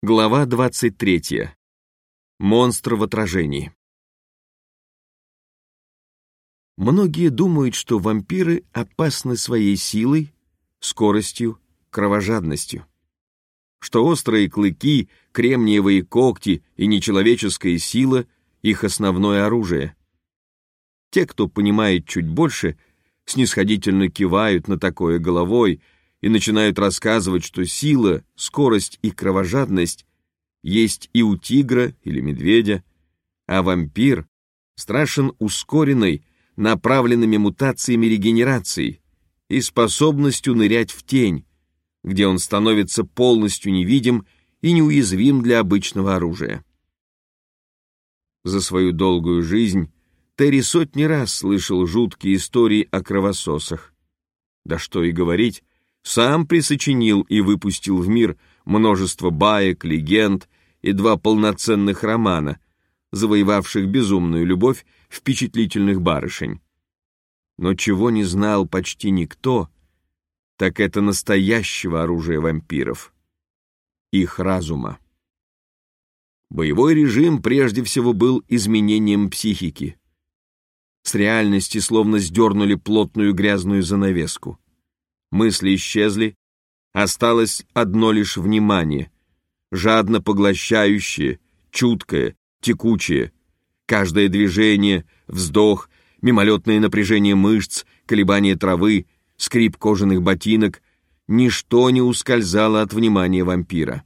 Глава 23. Монстр в отражении. Многие думают, что вампиры опасны своей силой, скоростью, кровожадностью. Что острые клыки, кремниевые когти и нечеловеческая сила — их основное оружие. Те, кто понимает чуть больше, снисходительно кивают на такое головой — и начинают рассказывать, что сила, скорость и кровожадность есть и у тигра или медведя, а вампир страшен ускоренной, направленными мутациями регенерации и способностью нырять в тень, где он становится полностью невидим и неуязвим для обычного оружия. За свою долгую жизнь Терри сотни раз слышал жуткие истории о кровососах. Да что и говорить, сам присочинил и выпустил в мир множество баек, легенд и два полноценных романа, завоевавших безумную любовь впечатлительных барышень. Но чего не знал почти никто, так это настоящего оружия вампиров — их разума. Боевой режим прежде всего был изменением психики. С реальности словно сдернули плотную грязную занавеску. Мысли исчезли, осталось одно лишь внимание, жадно поглощающее, чуткое, текучее. Каждое движение, вздох, мимолетное напряжение мышц, колебание травы, скрип кожаных ботинок — ничто не ускользало от внимания вампира.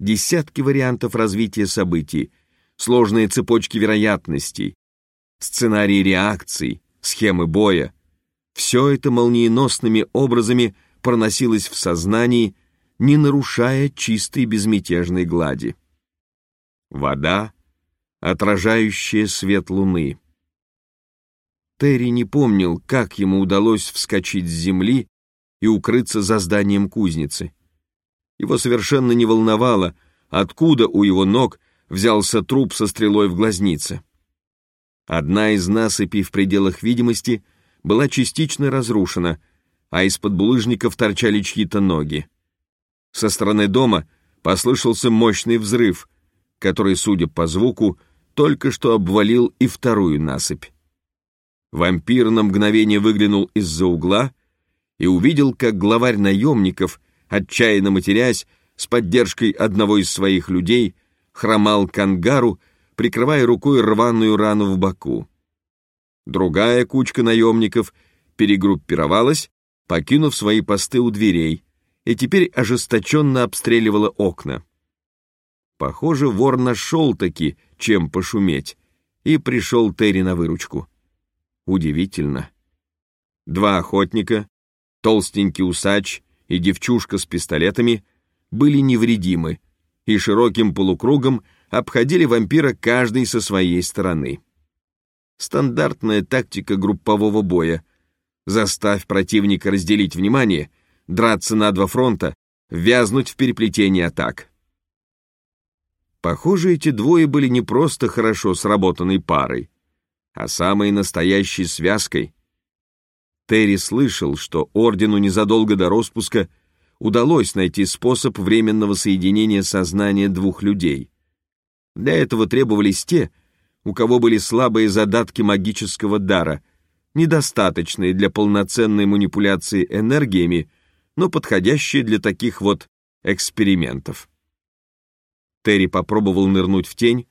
Десятки вариантов развития событий, сложные цепочки вероятностей, сценарии реакций, схемы боя — все это молниеносными образами проносилось в сознании, не нарушая чистой безмятежной глади. Вода, отражающая свет луны. Терри не помнил, как ему удалось вскочить с земли и укрыться за зданием кузницы. Его совершенно не волновало, откуда у его ног взялся труп со стрелой в глазнице. Одна из насыпей в пределах видимости была частично разрушена, а из-под булыжников торчали чьи-то ноги. Со стороны дома послышался мощный взрыв, который, судя по звуку, только что обвалил и вторую насыпь. Вампир на мгновение выглянул из-за угла и увидел, как главарь наемников, отчаянно матерясь, с поддержкой одного из своих людей, хромал к ангару, прикрывая рукой рваную рану в боку. Другая кучка наемников перегруппировалась, покинув свои посты у дверей, и теперь ожесточенно обстреливала окна. Похоже, вор нашел-таки, чем пошуметь, и пришел Терри на выручку. Удивительно. Два охотника, толстенький усач и девчушка с пистолетами, были невредимы и широким полукругом обходили вампира каждый со своей стороны. Стандартная тактика группового боя. Заставь противника разделить внимание, драться на два фронта, вязнуть в переплетении атак. Похоже, эти двое были не просто хорошо сработанной парой, а самой настоящей связкой. Терри слышал, что Ордену незадолго до распуска удалось найти способ временного соединения сознания двух людей. Для этого требовались те, у кого были слабые задатки магического дара, недостаточные для полноценной манипуляции энергиями, но подходящие для таких вот экспериментов. Терри попробовал нырнуть в тень,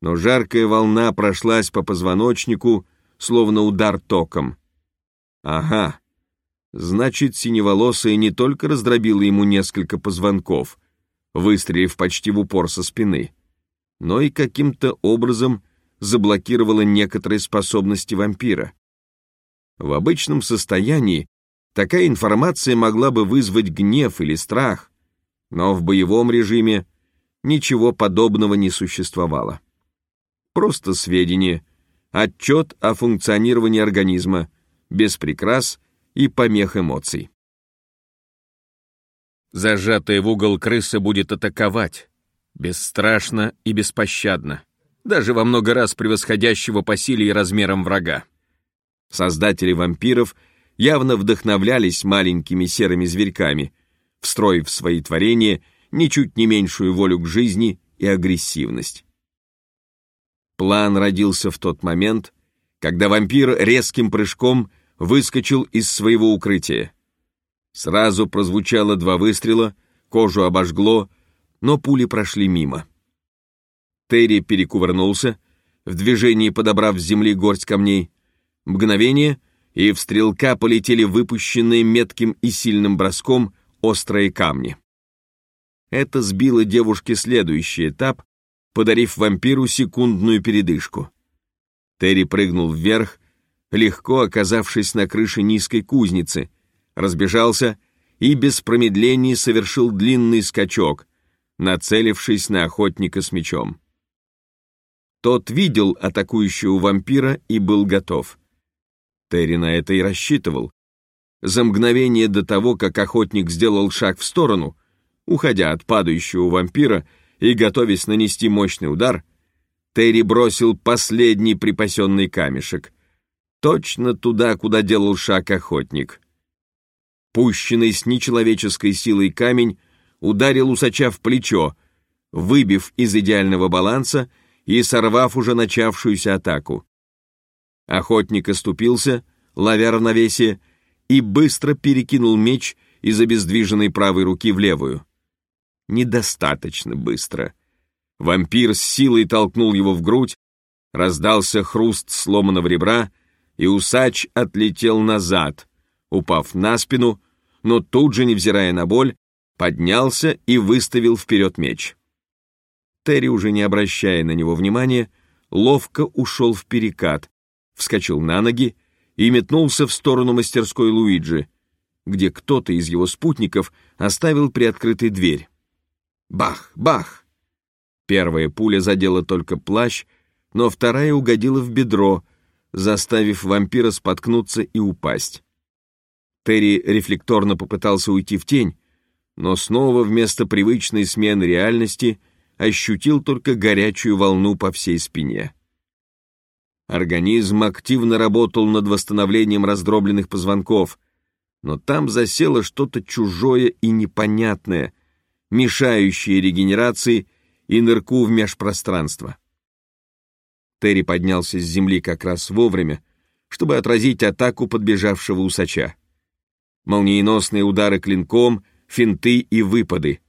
но жаркая волна прошлась по позвоночнику, словно удар током. Ага, значит, синеволосая не только раздробила ему несколько позвонков, выстрелив почти в упор со спины, но и каким-то образом заблокировала некоторые способности вампира. В обычном состоянии такая информация могла бы вызвать гнев или страх, но в боевом режиме ничего подобного не существовало. Просто сведения, отчет о функционировании организма, без прикрас и помех эмоций. Зажатая в угол крыса будет атаковать, бесстрашно и беспощадно даже во много раз превосходящего по силе и размерам врага. Создатели вампиров явно вдохновлялись маленькими серыми зверьками, встроив в свои творения ничуть не меньшую волю к жизни и агрессивность. План родился в тот момент, когда вампир резким прыжком выскочил из своего укрытия. Сразу прозвучало два выстрела, кожу обожгло, но пули прошли мимо. Терри перекувырнулся, в движении подобрав с земли горсть камней. Мгновение, и в стрелка полетели выпущенные метким и сильным броском острые камни. Это сбило девушке следующий этап, подарив вампиру секундную передышку. Терри прыгнул вверх, легко оказавшись на крыше низкой кузницы, разбежался и без промедления совершил длинный скачок, нацелившись на охотника с мечом. Тот видел атакующего вампира и был готов. Терри на это и рассчитывал. За мгновение до того, как охотник сделал шаг в сторону, уходя от падающего вампира и готовясь нанести мощный удар, Терри бросил последний припасенный камешек. Точно туда, куда делал шаг охотник. Пущенный с нечеловеческой силой камень ударил усача в плечо, выбив из идеального баланса и сорвав уже начавшуюся атаку. Охотник оступился, ловя равновесие, и быстро перекинул меч из обездвиженной правой руки в левую. Недостаточно быстро. Вампир с силой толкнул его в грудь, раздался хруст сломанного ребра, и усач отлетел назад, упав на спину, но тут же, невзирая на боль, поднялся и выставил вперед меч. Терри, уже не обращая на него внимания, ловко ушел в перекат, вскочил на ноги и метнулся в сторону мастерской Луиджи, где кто-то из его спутников оставил приоткрытой дверь. Бах, бах! Первая пуля задела только плащ, но вторая угодила в бедро, заставив вампира споткнуться и упасть. Терри рефлекторно попытался уйти в тень, но снова вместо привычной смены реальности ощутил только горячую волну по всей спине. Организм активно работал над восстановлением раздробленных позвонков, но там засело что-то чужое и непонятное, мешающее регенерации и нырку в межпространство. Терри поднялся с земли как раз вовремя, чтобы отразить атаку подбежавшего усача молниеносные удары клинком, финты и выпады.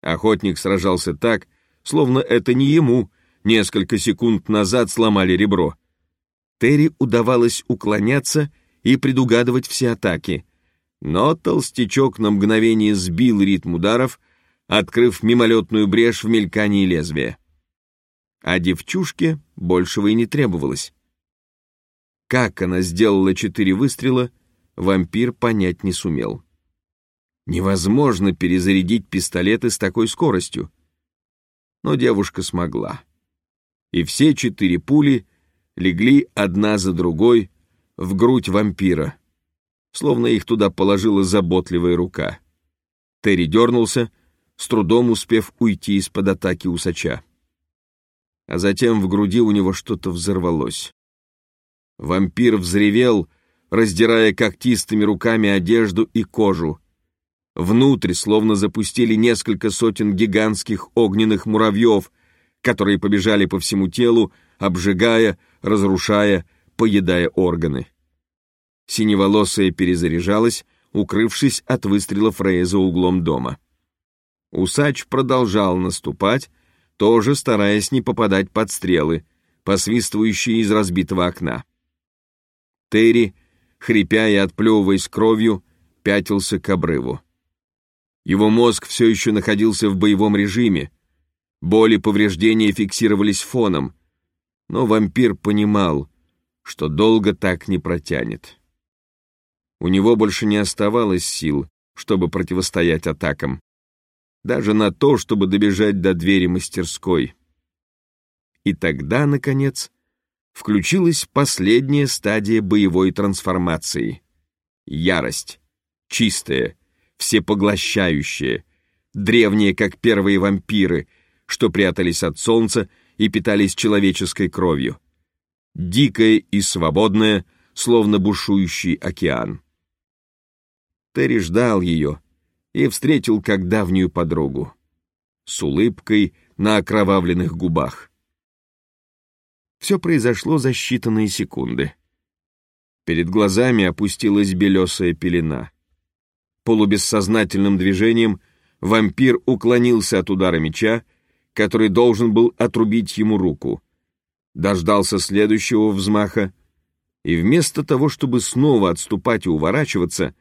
Охотник сражался так, словно это не ему несколько секунд назад сломали ребро. Терри удавалось уклоняться и предугадывать все атаки, но толстячок на мгновение сбил ритм ударов, открыв мимолетную брешь в мелькании лезвия. А девчушке большего и не требовалось. Как она сделала четыре выстрела — вампир понять не сумел. Невозможно перезарядить пистолеты с такой скоростью. Но девушка смогла. И все четыре пули легли одна за другой в грудь вампира, словно их туда положила заботливая рука. Терри дернулся, с трудом успев уйти из-под атаки усача. А затем в груди у него что-то взорвалось. Вампир взревел, раздирая когтистыми руками одежду и кожу. Внутрь словно запустили несколько сотен гигантских огненных муравьев, которые побежали по всему телу, обжигая, разрушая, поедая органы. Синеволосая перезаряжалась, укрывшись от выстрелов Рея за углом дома. Усач продолжал наступать, тоже стараясь не попадать под стрелы, посвистывающие из разбитого окна. Терри хрипя и отплевываясь кровью, пятился к обрыву. Его мозг все еще находился в боевом режиме. Боли повреждения фиксировались фоном, но вампир понимал, что долго так не протянет. У него больше не оставалось сил, чтобы противостоять атакам, даже на то, чтобы добежать до двери мастерской. И тогда, наконец, включилась последняя стадия боевой трансформации. Ярость. Чистая, всепоглощающая, древняя, как первые вампиры, что прятались от солнца и питались человеческой кровью. Дикая и свободная, словно бушующий океан. Терри ждал ее и встретил как давнюю подругу. с улыбкой на окровавленных губах. Все произошло за считанные секунды. Перед глазами опустилась белесая пелена. Полубессознательным движением вампир уклонился от удара меча, который должен был отрубить ему руку. Дождался следующего взмаха и вместо того, чтобы снова отступать и уворачиваться,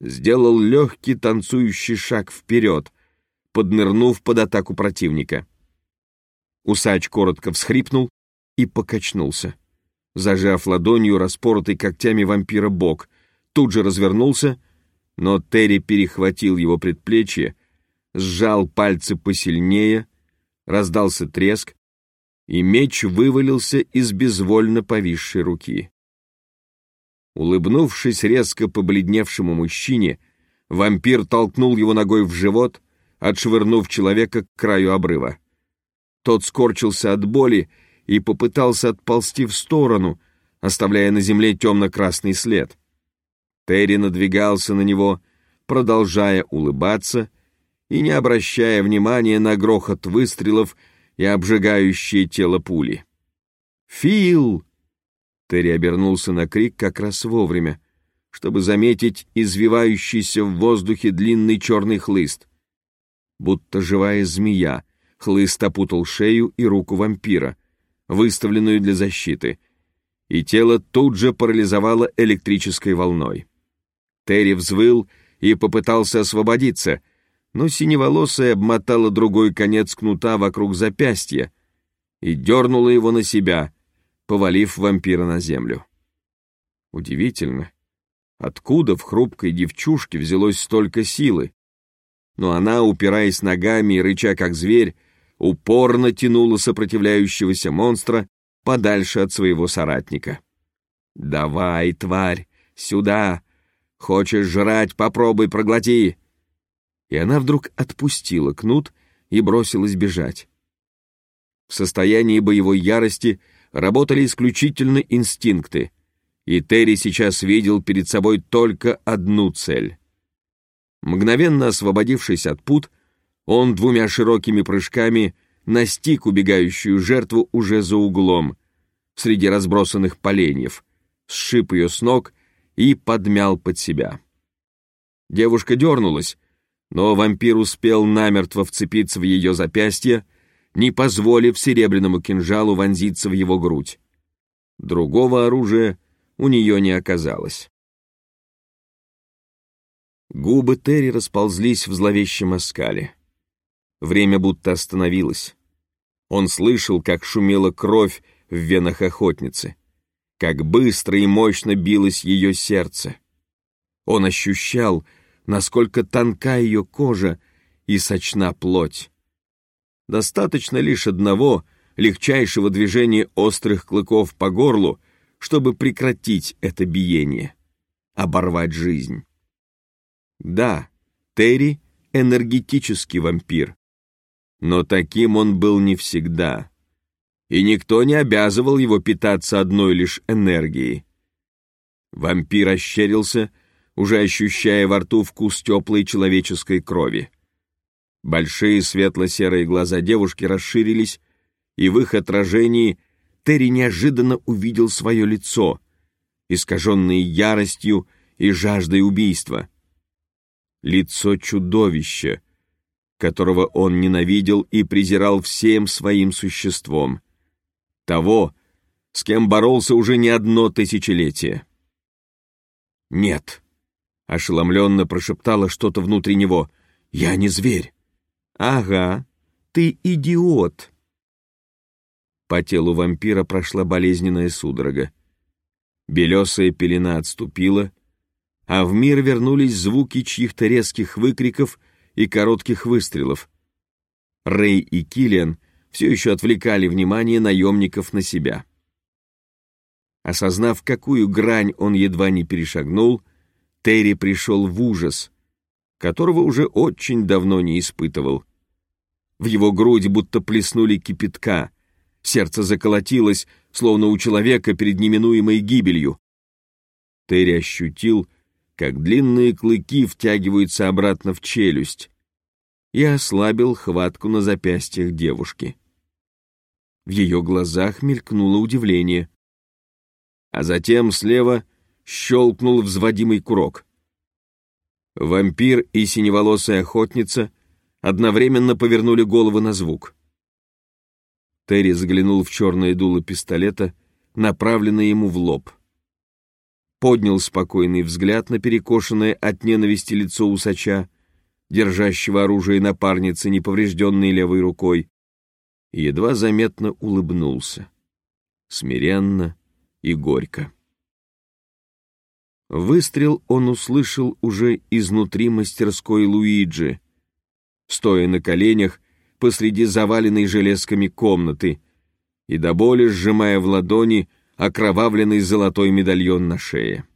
сделал легкий танцующий шаг вперед, поднырнув под атаку противника. Усач коротко всхрипнул и покачнулся. Зажав ладонью распоротый когтями вампира бок, тут же развернулся, но Терри перехватил его предплечье, сжал пальцы посильнее, раздался треск, и меч вывалился из безвольно повисшей руки. Улыбнувшись резко побледневшему мужчине, вампир толкнул его ногой в живот, отшвырнув человека к краю обрыва. Тот скорчился от боли и попытался отползти в сторону, оставляя на земле темно-красный след. Терри надвигался на него, продолжая улыбаться и не обращая внимания на грохот выстрелов и обжигающее тело пули. «Фил!» Терри обернулся на крик как раз вовремя, чтобы заметить извивающийся в воздухе длинный черный хлыст. Будто живая змея, хлыст опутал шею и руку вампира, выставленную для защиты, и тело тут же парализовало электрической волной. Терри взвыл и попытался освободиться, но синеволосая обмотала другой конец кнута вокруг запястья и дернула его на себя, повалив вампира на землю. Удивительно, откуда в хрупкой девчушке взялось столько силы, но она, упираясь ногами и рыча как зверь, упорно тянула сопротивляющегося монстра подальше от своего соратника. «Давай, тварь, сюда! Хочешь жрать, попробуй, проглоти!» И она вдруг отпустила кнут и бросилась бежать. В состоянии боевой ярости работали исключительно инстинкты, и Терри сейчас видел перед собой только одну цель. Мгновенно освободившись от пут, он двумя широкими прыжками настиг убегающую жертву уже за углом, среди разбросанных поленьев, сшиб ее с ног и подмял под себя. Девушка дернулась, но вампир успел намертво вцепиться в ее запястье, не позволив серебряному кинжалу вонзиться в его грудь. Другого оружия у нее не оказалось. Губы Терри расползлись в зловещем оскале. Время будто остановилось. Он слышал, как шумела кровь в венах охотницы, как быстро и мощно билось ее сердце. Он ощущал, насколько тонка ее кожа и сочна плоть. Достаточно лишь одного легчайшего движения острых клыков по горлу, чтобы прекратить это биение, оборвать жизнь. Да, Терри — энергетический вампир, но таким он был не всегда. И никто не обязывал его питаться одной лишь энергией. Вампир ощерился, уже ощущая во рту вкус теплой человеческой крови. Большие светло-серые глаза девушки расширились, и в их отражении Терри неожиданно увидел свое лицо, искаженное яростью и жаждой убийства. Лицо чудовища, которого он ненавидел и презирал всем своим существом. Того, с кем боролся уже не одно тысячелетие. «Нет», — ошеломленно прошептала что-то внутри него, — «я не зверь». «Ага, ты идиот». По телу вампира прошла болезненная судорога. Белесая пелена отступила, а в мир вернулись звуки чьих-то резких выкриков — и коротких выстрелов. Рэй и Киллиан все еще отвлекали внимание наемников на себя. Осознав, какую грань он едва не перешагнул, Терри пришел в ужас, которого уже очень давно не испытывал. В его грудь будто плеснули кипятка, сердце заколотилось, словно у человека перед неминуемой гибелью. Терри ощутил, как длинные клыки втягиваются обратно в челюсть. и ослабил хватку на запястьях девушки. В ее глазах мелькнуло удивление. А затем слева щелкнул взводимый курок. Вампир и синеволосая охотница одновременно повернули головы на звук. Терри заглянул в черное дуло пистолета, направленное ему в лоб. Поднял спокойный взгляд на перекошенное от ненависти лицо усача, держащего оружие напарницы неповрежденной левой рукой, и едва заметно улыбнулся. Смиренно и горько. Выстрел он услышал уже изнутри мастерской Луиджи, стоя на коленях посреди заваленной железками комнаты и до боли сжимая в ладони окровавленный золотой медальон на шее.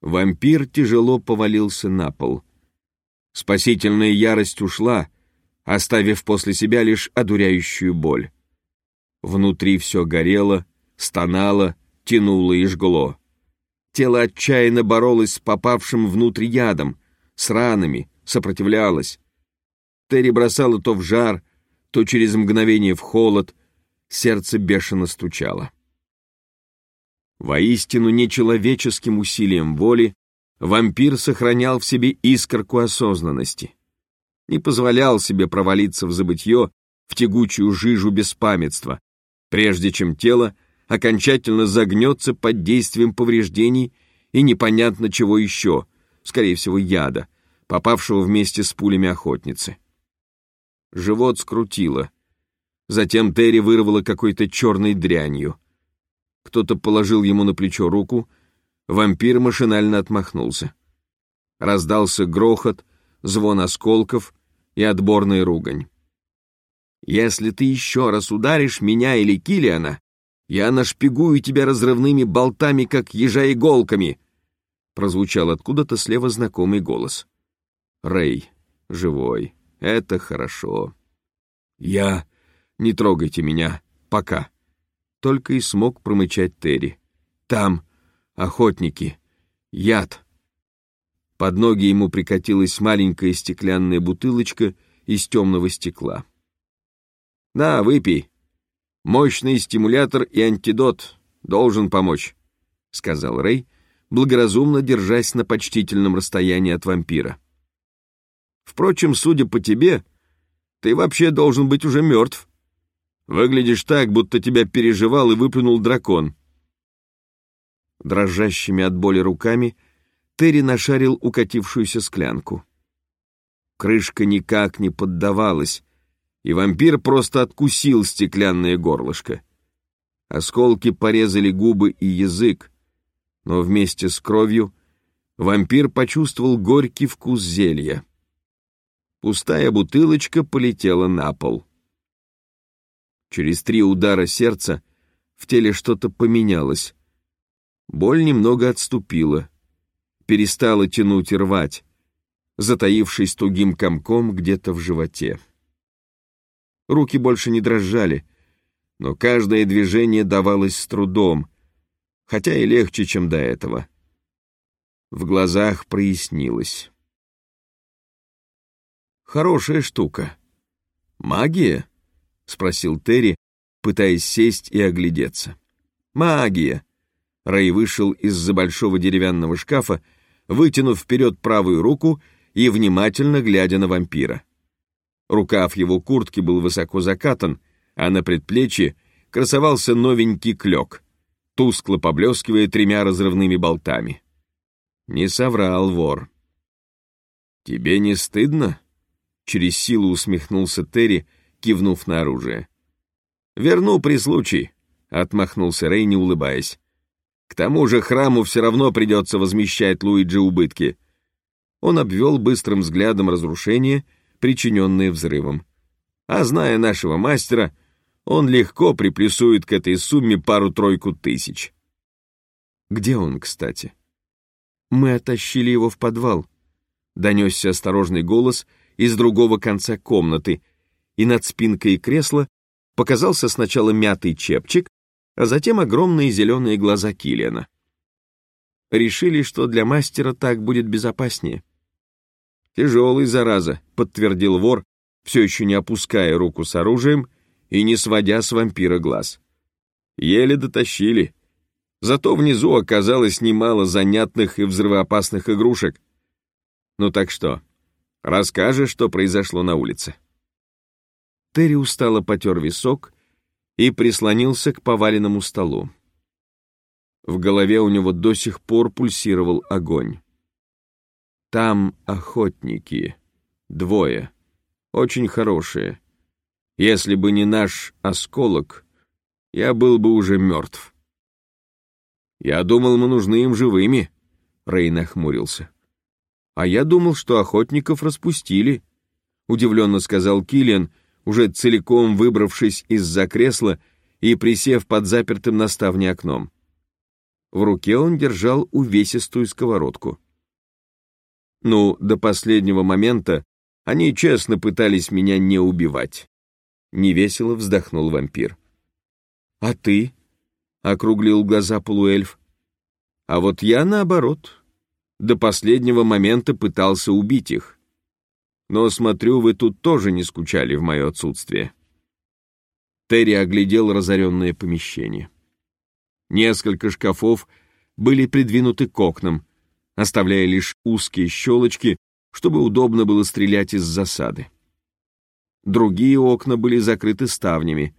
Вампир тяжело повалился на пол. Спасительная ярость ушла, оставив после себя лишь одуряющую боль. Внутри все горело, стонало, тянуло и жгло. Тело отчаянно боролось с попавшим внутрь ядом, с ранами, сопротивлялось. Терри бросало то в жар, то через мгновение в холод, сердце бешено стучало. Воистину нечеловеческим усилием воли вампир сохранял в себе искорку осознанности. Не позволял себе провалиться в забытье, в тягучую жижу беспамятства, прежде чем тело окончательно загнется под действием повреждений и непонятно чего еще, скорее всего яда, попавшего вместе с пулями охотницы. Живот скрутило. Затем Терри вырвало какой-то черной дрянью — кто-то положил ему на плечо руку, вампир машинально отмахнулся. Раздался грохот, звон осколков и отборная ругань. «Если ты еще раз ударишь меня или Килиана, я нашпигую тебя разрывными болтами, как ежа иголками!» Прозвучал откуда-то слева знакомый голос. «Рэй, живой, это хорошо. Я... Не трогайте меня, пока!» только и смог промычать Терри. «Там! Охотники! Яд!» Под ноги ему прикатилась маленькая стеклянная бутылочка из темного стекла. «На, выпей! Мощный стимулятор и антидот должен помочь», — сказал Рэй, благоразумно держась на почтительном расстоянии от вампира. «Впрочем, судя по тебе, ты вообще должен быть уже мертв». Выглядишь так, будто тебя переживал и выплюнул дракон. Дрожащими от боли руками Терри нашарил укатившуюся склянку. Крышка никак не поддавалась, и вампир просто откусил стеклянное горлышко. Осколки порезали губы и язык, но вместе с кровью вампир почувствовал горький вкус зелья. Пустая бутылочка полетела на пол. Через три удара сердца в теле что-то поменялось. Боль немного отступила, перестала тянуть и рвать, затаившись тугим комком где-то в животе. Руки больше не дрожали, но каждое движение давалось с трудом, хотя и легче, чем до этого. В глазах прояснилось. Хорошая штука. Магия? — спросил Терри, пытаясь сесть и оглядеться. «Магия!» Рэй вышел из-за большого деревянного шкафа, вытянув вперед правую руку и внимательно глядя на вампира. Рукав его куртки был высоко закатан, а на предплечье красовался новенький клек, тускло поблескивая тремя разрывными болтами. Не соврал вор. «Тебе не стыдно?» — через силу усмехнулся Терри, — кивнув на оружие. «Верну при случае», — отмахнулся Рей, не улыбаясь. «К тому же храму все равно придется возмещать Луиджи убытки». Он обвел быстрым взглядом разрушения, причиненные взрывом. А зная нашего мастера, он легко приплюсует к этой сумме пару-тройку тысяч. Где он, кстати? Мы оттащили его в подвал. Донесся осторожный голос из другого конца комнаты, и над спинкой кресла показался сначала мятый чепчик, а затем огромные зеленые глаза Киллиана. Решили, что для мастера так будет безопаснее. Тяжелый, зараза, подтвердил вор, все еще не опуская руку с оружием и не сводя с вампира глаз. Еле дотащили. Зато внизу оказалось немало занятных и взрывоопасных игрушек. Ну так что, расскажешь, что произошло на улице? Терри устало потер висок и прислонился к поваленному столу. В голове у него до сих пор пульсировал огонь. Там охотники. Двое. Очень хорошие. Если бы не наш осколок, я был бы уже мертв. Я думал, мы нужны им живыми, Рей нахмурился. А я думал, что охотников распустили, удивленно сказал Киллиан, уже целиком выбравшись из-за кресла и присев под запертым на ставне окном. В руке он держал увесистую сковородку. Ну, до последнего момента они честно пытались меня не убивать. Невесело вздохнул вампир. А ты? Округлил глаза полуэльф. А вот я наоборот. До последнего момента пытался убить их. Но, смотрю, вы тут тоже не скучали в мое отсутствие. Терри оглядел разоренное помещение. Несколько шкафов были придвинуты к окнам, оставляя лишь узкие щелочки, чтобы удобно было стрелять из засады. Другие окна были закрыты ставнями,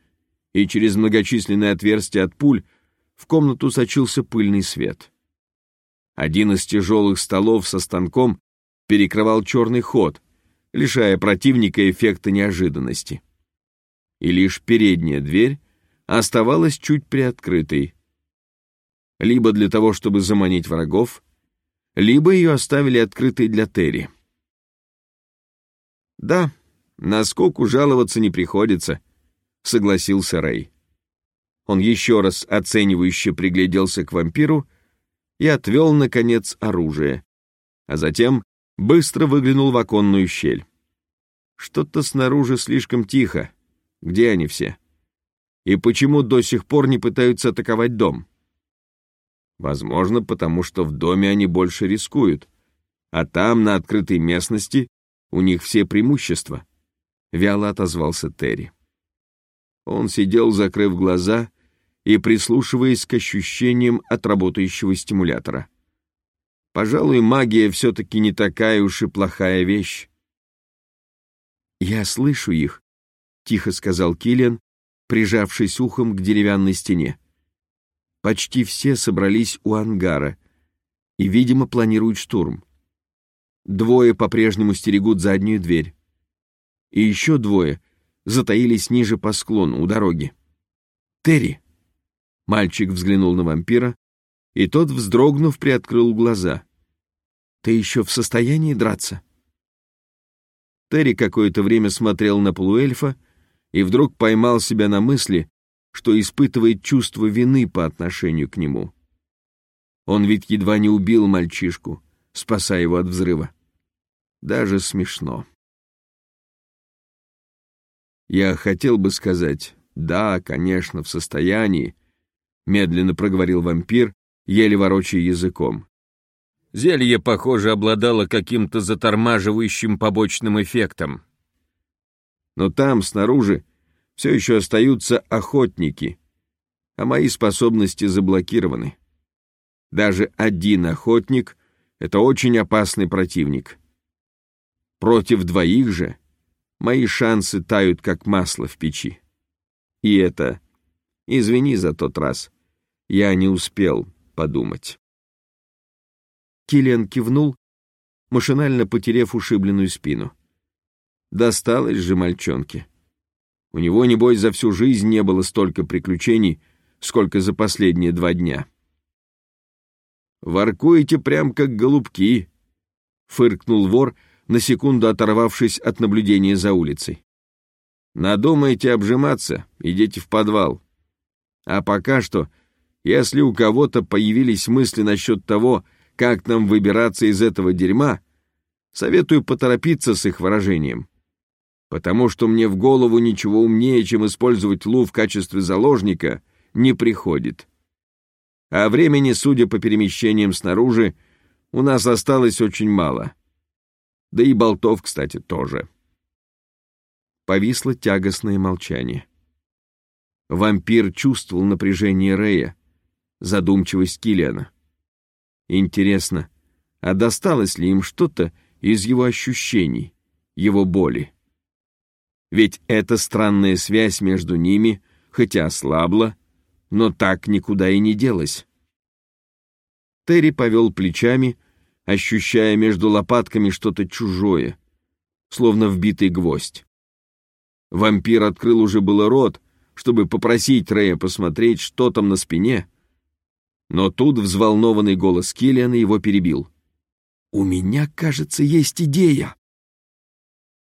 и через многочисленные отверстия от пуль в комнату сочился пыльный свет. Один из тяжелых столов со станком перекрывал черный ход, лишая противника эффекта неожиданности. И лишь передняя дверь оставалась чуть приоткрытой, либо для того, чтобы заманить врагов, либо ее оставили открытой для Терри. «Да, на скоку жаловаться не приходится», — согласился Рэй. Он еще раз оценивающе пригляделся к вампиру и отвел, наконец, оружие, а затем быстро выглянул в оконную щель. Что-то снаружи слишком тихо. Где они все? И почему до сих пор не пытаются атаковать дом? Возможно, потому что в доме они больше рискуют, а там, на открытой местности, у них все преимущества. Вяло отозвался Терри. Он сидел, закрыв глаза и прислушиваясь к ощущениям от работающего стимулятора. Пожалуй, магия все-таки не такая уж и плохая вещь. «Я слышу их», — тихо сказал Киллиан, прижавшись ухом к деревянной стене. Почти все собрались у ангара и, видимо, планируют штурм. Двое по-прежнему стерегут заднюю дверь. И еще двое затаились ниже по склону у дороги. «Терри!» Мальчик взглянул на вампира, и тот, вздрогнув, приоткрыл глаза. «Ты еще в состоянии драться?» Терри какое-то время смотрел на полуэльфа и вдруг поймал себя на мысли, что испытывает чувство вины по отношению к нему. Он ведь едва не убил мальчишку, спасая его от взрыва. Даже смешно. Я хотел бы сказать, да, конечно, в состоянии, медленно проговорил вампир, еле ворочая языком. Зелье, похоже, обладало каким-то затормаживающим побочным эффектом. Но там, снаружи, все еще остаются охотники, а мои способности заблокированы. Даже один охотник — это очень опасный противник. Против двоих же мои шансы тают, как масло в печи. И это... Извини за тот раз. Я не успел подумать. Киллиан кивнул, машинально потерев ушибленную спину. Досталось же мальчонке. У него, небось, за всю жизнь не было столько приключений, сколько за последние два дня. «Воркуете прям как голубки», — фыркнул вор, на секунду оторвавшись от наблюдения за улицей. «Надумаете обжиматься, идите в подвал. А пока что, если у кого-то появились мысли насчет того, как нам выбираться из этого дерьма, советую поторопиться с их выражением потому что мне в голову ничего умнее, чем использовать Лу в качестве заложника, не приходит. А времени, судя по перемещениям снаружи, у нас осталось очень мало. Да и болтов, кстати, тоже. Повисло тягостное молчание. Вампир чувствовал напряжение Рея, задумчивость Киллиана. Интересно, а досталось ли им что-то из его ощущений, его боли? Ведь эта странная связь между ними, хотя ослабла, но так никуда и не делась. Терри повел плечами, ощущая между лопатками что-то чужое, словно вбитый гвоздь. Вампир открыл уже было рот, чтобы попросить Рэя посмотреть, что там на спине, но тут взволнованный голос Киллиана его перебил. «У меня, кажется, есть идея!»